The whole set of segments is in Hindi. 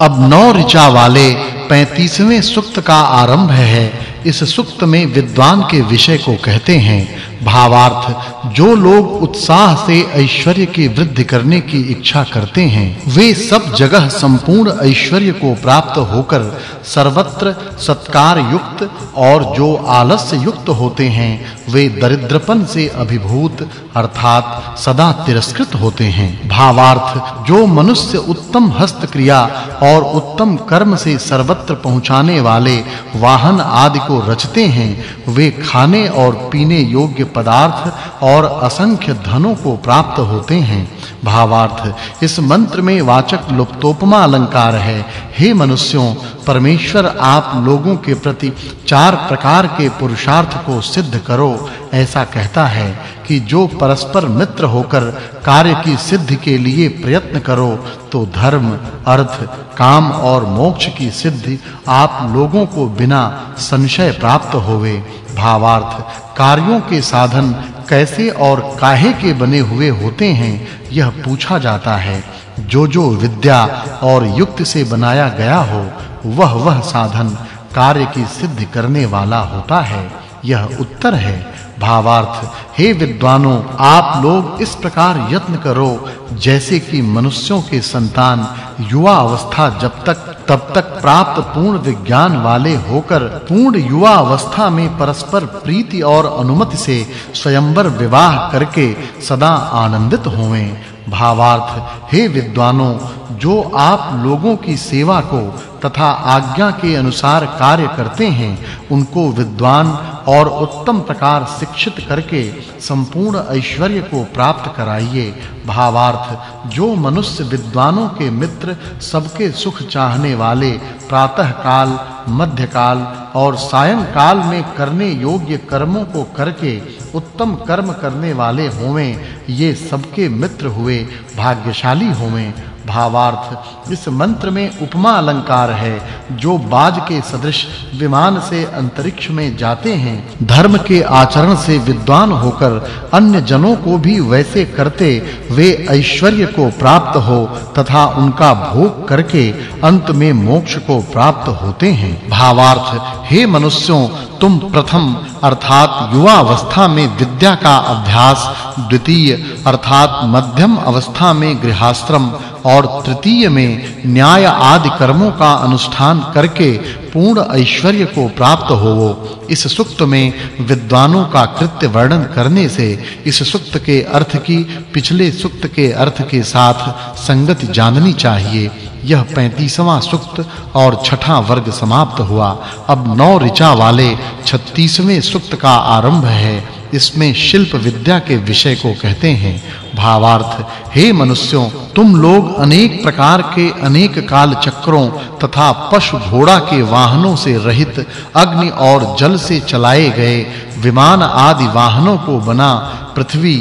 अब नौ ऋचा वाले 35वें सूक्त का आरंभ है। इस सुक्त में विद्वान के विषय को कहते हैं, भावार्थ, जो लोग उत्साह से ऐश्वर्य की वृद्धि करने की इच्छा करते हैं, वे सब जगह संपूर्ण ऐश्वर्य को प्राप्त होकर सर्वत्र सत्कार युक्त और जो आलस्य युक्त होते हैं, वे दरिद्रपन से अभिभूत, अर्थात सदा तिरस्कृत होते हैं। भावार्थ, जो मनुष्य उत्तम हस्त क्रिया और उत्तम कर्म से सर्वत्र पहुँचाने वाले वाहन आदि को रचते हैं, वे खाने और पीने योग्य पदार्थ और असंख्य धनों को प्राप्त होते हैं। भावार्थ, इस मंत्र में वाचक लुप्तोपमा अलंकार है। हे मनुष्यों, परमेश्वर आप लोगों के प्रति चार प्रकार के पुरुषार्थ को सिद्ध करो, ऐसा कहता है। कि जो परस्पर मित्र होकर कार्य की सिद्धि के लिए प्रयत्न करो तो धर्म, अर्थ, काम और मोक्ष की सिद्धि आप लोगों को बिना संशय प्राप्त होवे। भावार्थ, कार्यों के साधन कैसे और काहे के बने हुए होते हैं, यह पूछा जाता है। जो जो विद्या और युक्ति से बनाया गया हो वह वह साधन कार्य की सिद्धि करने वाला होता है। यह उत्तर है भावार्थ, हे विद्वानों, आप लोग इस प्रकार यत्न करो, जैसे कि मनुष्यों के संतान युवा अवस्था जब तक, तब तक प्राप्त पूर्ण विज्ञान वाले होकर पूर्ण युवा अवस्था में परस्पर प्रीति और अनुमति से स्वयंवर विवाह करके सदा आनंदित होवें। भावार्थ, हे विद्वानों, जो आप लोगों की सेवा को तथा आज्ञा के अनुसार कार्य करते हैं, उनको विद्वान और उत्तम प्रकार शिक्षित करके संपूर्ण ऐश्वर्य को प्राप्त कराइए। भावार्थ, जो मनुष्य विद्वानों के मित्र सबके सुख चाहने वाले प्रातः काल मध्य काल और सायंकाल में करने योग्य कर्मों को करके उत्तम कर्म करने वाले होवें, ये सबके मित्र हुए, भाग्यशाली होवें भावार्थ इस मंत्र में उपमा अलंकार है, जो बाज के सदृश विमान से अंतरिक्ष में जाते हैं, धर्म के आचरण से विद्वान होकर अन्य जनों को भी वैसे करते, वे ऐश्वर्य को प्राप्त हो, तथा उनका भोग करके अंत में मोक्ष को प्राप्त होते हैं। भावार्थ, हे मनुष्यों, तुम प्रथम, अर्थात युवा अवस्था में विद्या का अभ्यास द्वितीय अर्थात मध्यम अवस्था में गृहस्थ्रम और तृतीय में न्याय आदि कर्मों का अनुष्ठान करके पूर्ण ऐश्वर्य को प्राप्त होवो। इस सुक्त में विद्वानों का कृत्य वर्णन करने से इस सुक्त के अर्थ की, पिछले सुक्त के अर्थ के साथ संगति जाननी चाहिए। यह 35वां सुक्त और छठा वर्ग समाप्त हुआ। अब नौ ऋचा वाले 36वें सुक्त का आरंभ है। इसमें शिल्प विद्या के विषय को कहते हैं। भावार्थ, हे मनुष्यों, तुम लोग अनेक प्रकार के अनेक काल चक्रों तथा पशु घोड़ा के वाहनों से रहित अग्नि और जल से चलाए गए विमान आदि वाहनों को बना पृथ्वी,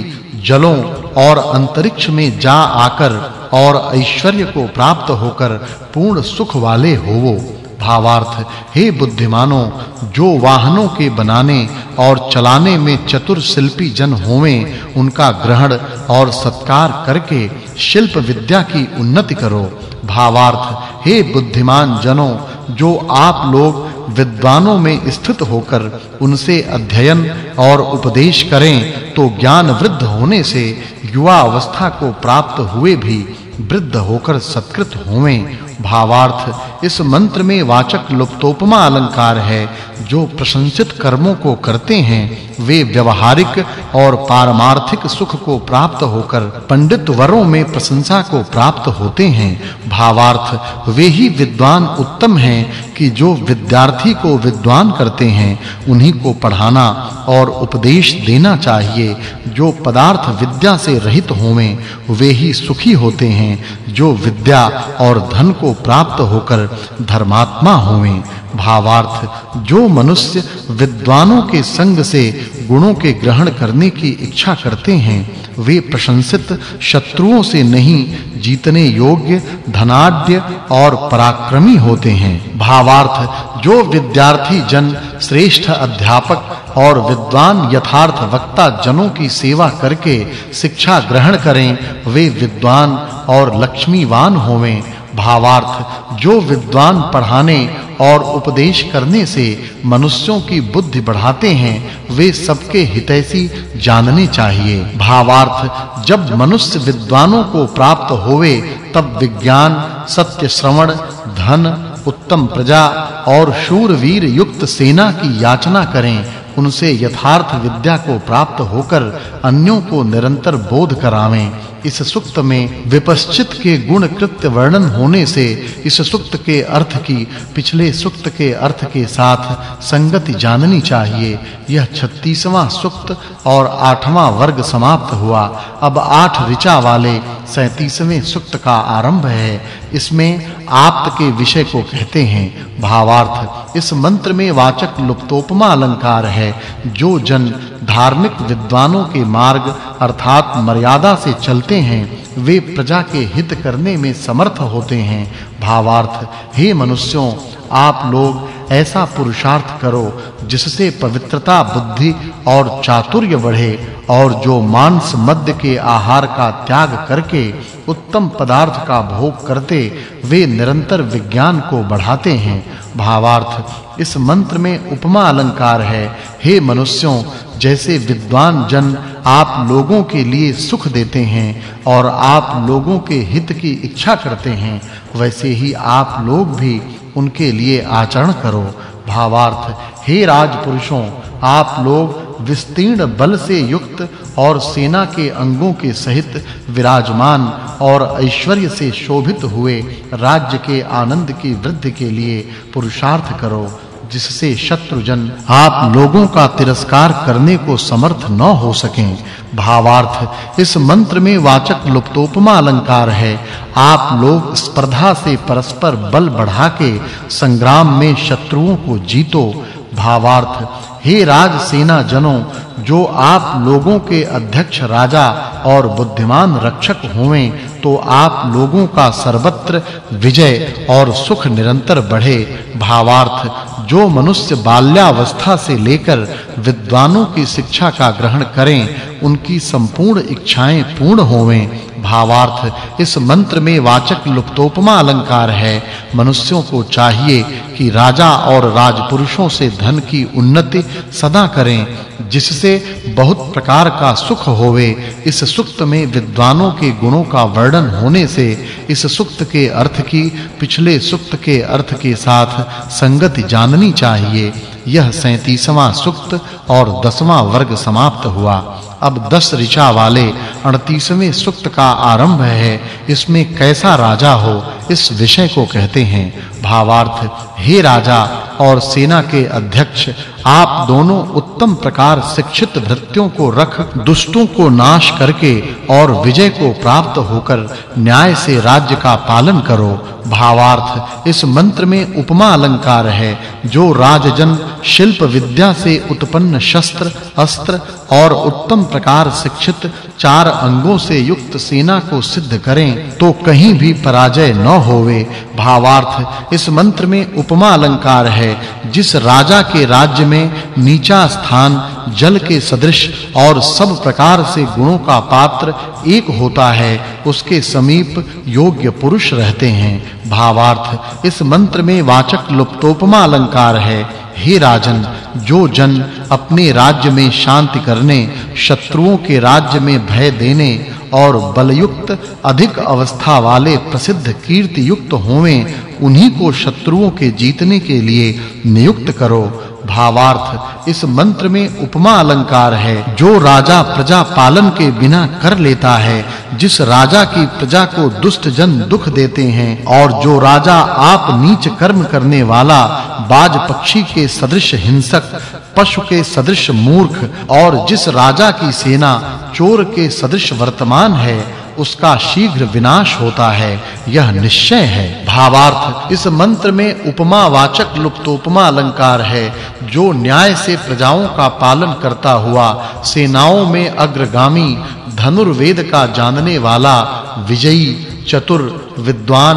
जलों और अंतरिक्ष में जा आकर और ऐश्वर्य को प्राप्त होकर पूर्ण सुख वाले होवो। भावार्थ, हे बुद्धिमानों, जो वाहनों के बनाने और चलाने में चतुर शिल्पी जन होवें, उनका ग्रहण और सत्कार करके शिल्प विद्या की उन्नति करो। भावार्थ, हे बुद्धिमान जनों, जो आप लोग विद्वानों में स्थित होकर उनसे अध्ययन और उपदेश करें तो ज्ञान वृद्ध होने से युवा अवस्था को प्राप्त हुए भी वृद्ध होकर सत्कृत होवें। भावार्थ, इस मंत्र में वाचक् लुप्तोपमा अलंकार है जो प्रशंसित कर्मों को करते हैं, वे व्यवहारिक और पारमार्थिक सुख को प्राप्त होकर पंडित वरों में प्रशंसा को प्राप्त होते हैं। भावार्थ, वे ही विद्वान उत्तम हैं कि जो विद्यार्थी को विद्वान करते हैं, उन्हीं को पढ़ाना और उपदेश देना चाहिए। जो पदार्थ विद्या से रहित होवें, वे ही सुखी होते हैं। जो विद्या और धन को प्राप्त होकर धर्मात्मा होवें। भावार्थ, जो मनुष्य विद्वानों के संग से गुणों के ग्रहण करने की इच्छा करते हैं, वे प्रशंसित शत्रुओं से नहीं, जीतने योग्य, धनाढ्य और पराक्रमी होते हैं। भावार्थ, जो विद्यार्थी जन, श्रेष्ठ अध्यापक और विद्वान यथार्थ वक्ता जनों की सेवा करके शिक्षा ग्रहण करें, वे विद्वान और लक्ष्मीवान होवें। भावार्थ, जो विद्वान पढ़ाने और उपदेश करने से मनुष्यों की बुद्धि बढ़ाते हैं, वे सबके हितैषी जानने चाहिए। भावार्थ, जब मनुष्य विद्वानों को प्राप्त होवे, तब विज्ञान, सत्य श्रवण, धन, उत्तम प्रजा और शूरवीर युक्त सेना की याचना करें। उनसे यथार्थ विद्या को प्राप्त होकर अन्यों को निरंतर बोध करावें। इस सुक्त में विपश्चित के गुण कृत्य वर्णन होने से इस सुक्त के अर्थ की, पिछले सुक्त के अर्थ के साथ संगति जाननी चाहिए। यह 36वां सुक्त और 8वां वर्ग समाप्त हुआ। अब आठ ऋचा वाले 37वें सुक्त का आरंभ है। इसमें आप्त के विषय को कहते हैं, भावार्थ, इस मंत्र में वाचक् लुप्तोपमा अलंकार है, जो जन धार्मिक विद्वानों के मार्ग अर्थात मर्यादा से चलते हैं, वे प्रजा के हित करने में समर्थ होते हैं। भावार्थ, हे मनुष्यों आप लोग ऐसा पुरुषार्थ करो, जिससे पवित्रता, बुद्धि और चातुर्य बढ़े और जो मांस मध्य के आहार का त्याग करके उत्तम पदार्थ का भोग करते, वे निरंतर विज्ञान को बढ़ाते हैं। भावार्थ, इस मंत्र में उपमा अलंकार है, हे मनुष्यों जैसे विद्वान जन आप लोगों के लिए सुख देते हैं और आप लोगों के हित की इच्छा करते हैं, वैसे ही आप लोग भी उनके लिए आचरण करो। भावार्थ, हे राजपुरुषों, आप लोग विस्तीर्ण बल से युक्त और सेना के अंगों के सहित विराजमान और ऐश्वर्य से शोभित हुए राज्य के आनंद की वृद्धि के लिए पुरुषार्थ करो। जिससे शत्रुजन आप लोगों का तिरस्कार करने को समर्थ न हो सकें। भावार्थ, इस मंत्र में वाचक् लुप्तोपमा अलंकार है। आप लोग स्पर्धा से परस्पर बल बढ़ा के संग्राम में शत्रुओं को जीतो। भावार्थ हे राज सेना जनों, जो आप लोगों के अध्यक्ष राजा और बुद्धिमान रक्षक होवें तो आप लोगों का सर्वत्र विजय और सुख निरंतर बढ़े। भावार्थ, जो मनुष्य बाल्यावस्था से लेकर विद्वानों की शिक्षा का ग्रहण करें, उनकी संपूर्ण इच्छाएँ पूर्ण होवें। भावार्थ, इस मंत्र में वाचक् लुप्तोपमा अलंकार है। मनुष्यों को चाहिए कि राजा और राजपुरुषों से धन की उन्नति सदा करें, जिससे बहुत प्रकार का सुख होवे। इस सुक्त में विद्वानों के गुणों का वर्णन होने से इस सुक्त के अर्थ की, पिछले सुक्त के अर्थ के साथ संगति जाननी चाहिए। यह 37वां सुक्त और 10वां वर्ग समाप्त हुआ। अब 10 ऋचा वाले 38वें सुक्त का आरंभ है। इसमें कैसा राजा हो, इस विषय को कहते हैं। भावार्थ, हे राजा और सेना के अध्यक्ष, आप दोनों उत्तम प्रकार शिक्षित भृत्यों को रख, दुष्टों को नाश करके और विजय को प्राप्त होकर न्याय से राज्य का पालन करो। भावार्थ। इस मंत्र में उपमा अलंकार है, जो राजजन शिल्प विद्या से उत्पन्न शस्त्र, अस्त्र और उत्तम प्रकार शिक्षित चार अंगों से युक्त सेना को सिद्ध करें तो कहीं भी पराजय न होवे। भावार्थ, इस मंत्र में उपमा अलंकार है, जिस राजा के राज्य में नीचा स्थान जल के सदृश और सब प्रकार से गुणों का पात्र एक होता है, उसके समीप योग्य पुरुष रहते हैं। भावार्थ, इस मंत्र में वाचक् लुप्तोपमा अलंकार है। हे राजन, जो जन अपने राज्य में शांति करने, शत्रुओं के राज्य में भय देने और बलयुक्त अधिक अवस्था वाले प्रसिद्ध कीर्ति युक्त होवें, उन्हीं को शत्रुओं के जीतने के लिए नियुक्त करो। भावार्थ, इस मंत्र में उपमा अलंकार है, जो राजा प्रजा पालन के बिना कर लेता है, जिस राजा की प्रजा को दुष्ट जन दुख देते हैं, और जो राजा आप नीच कर्म करने वाला, बाज पक्षी के सदृश हिंसक, पशु के सदृश मूर्ख, और जिस राजा की सेना चोर के सदृश वर्तमान है उसका शीघ्र विनाश होता है। यह निश्चय है। भावार्थ, इस मंत्र में उपमा वाचक लुप्तोपमा अलंकार है। जो न्याय से प्रजाओं का पालन करता हुआ, सेनाओं में अग्रगामी, धनुर्वेद का जानने वाला, विजयी, चतुर, विद्वान,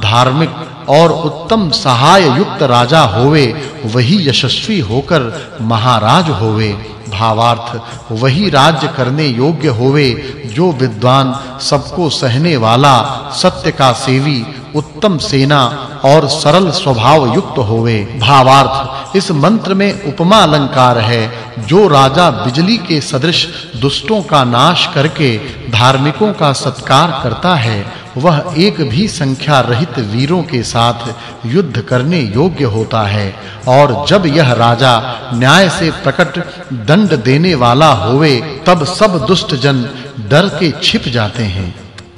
धार्मिक और उत्तम सहाय युक्त राजा होवे, वही यशस्वी होकर महाराज होवे। भावार्थ, वही राज्य करने योग्य होवे जो विद्वान सबको सहने वाला, सत्य का सेवी, उत्तम सेना और सरल स्वभाव युक्त होवे। भावार्थ, इस मंत्र में उपमा अलंकार है, जो राजा बिजली के सदृश दुष्टों का नाश करके धार्मिकों का सत्कार करता है, वह एक भी संख्या रहित वीरों के साथ युद्ध करने योग्य होता है, और जब यह राजा न्याय से प्रकट दंड देने वाला होवे, तब सब दुष्ट जन डर के छिप जाते हैं।